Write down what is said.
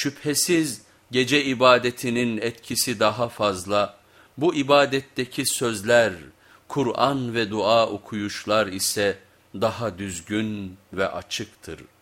Şüphesiz gece ibadetinin etkisi daha fazla, bu ibadetteki sözler, Kur'an ve dua okuyuşlar ise daha düzgün ve açıktır.''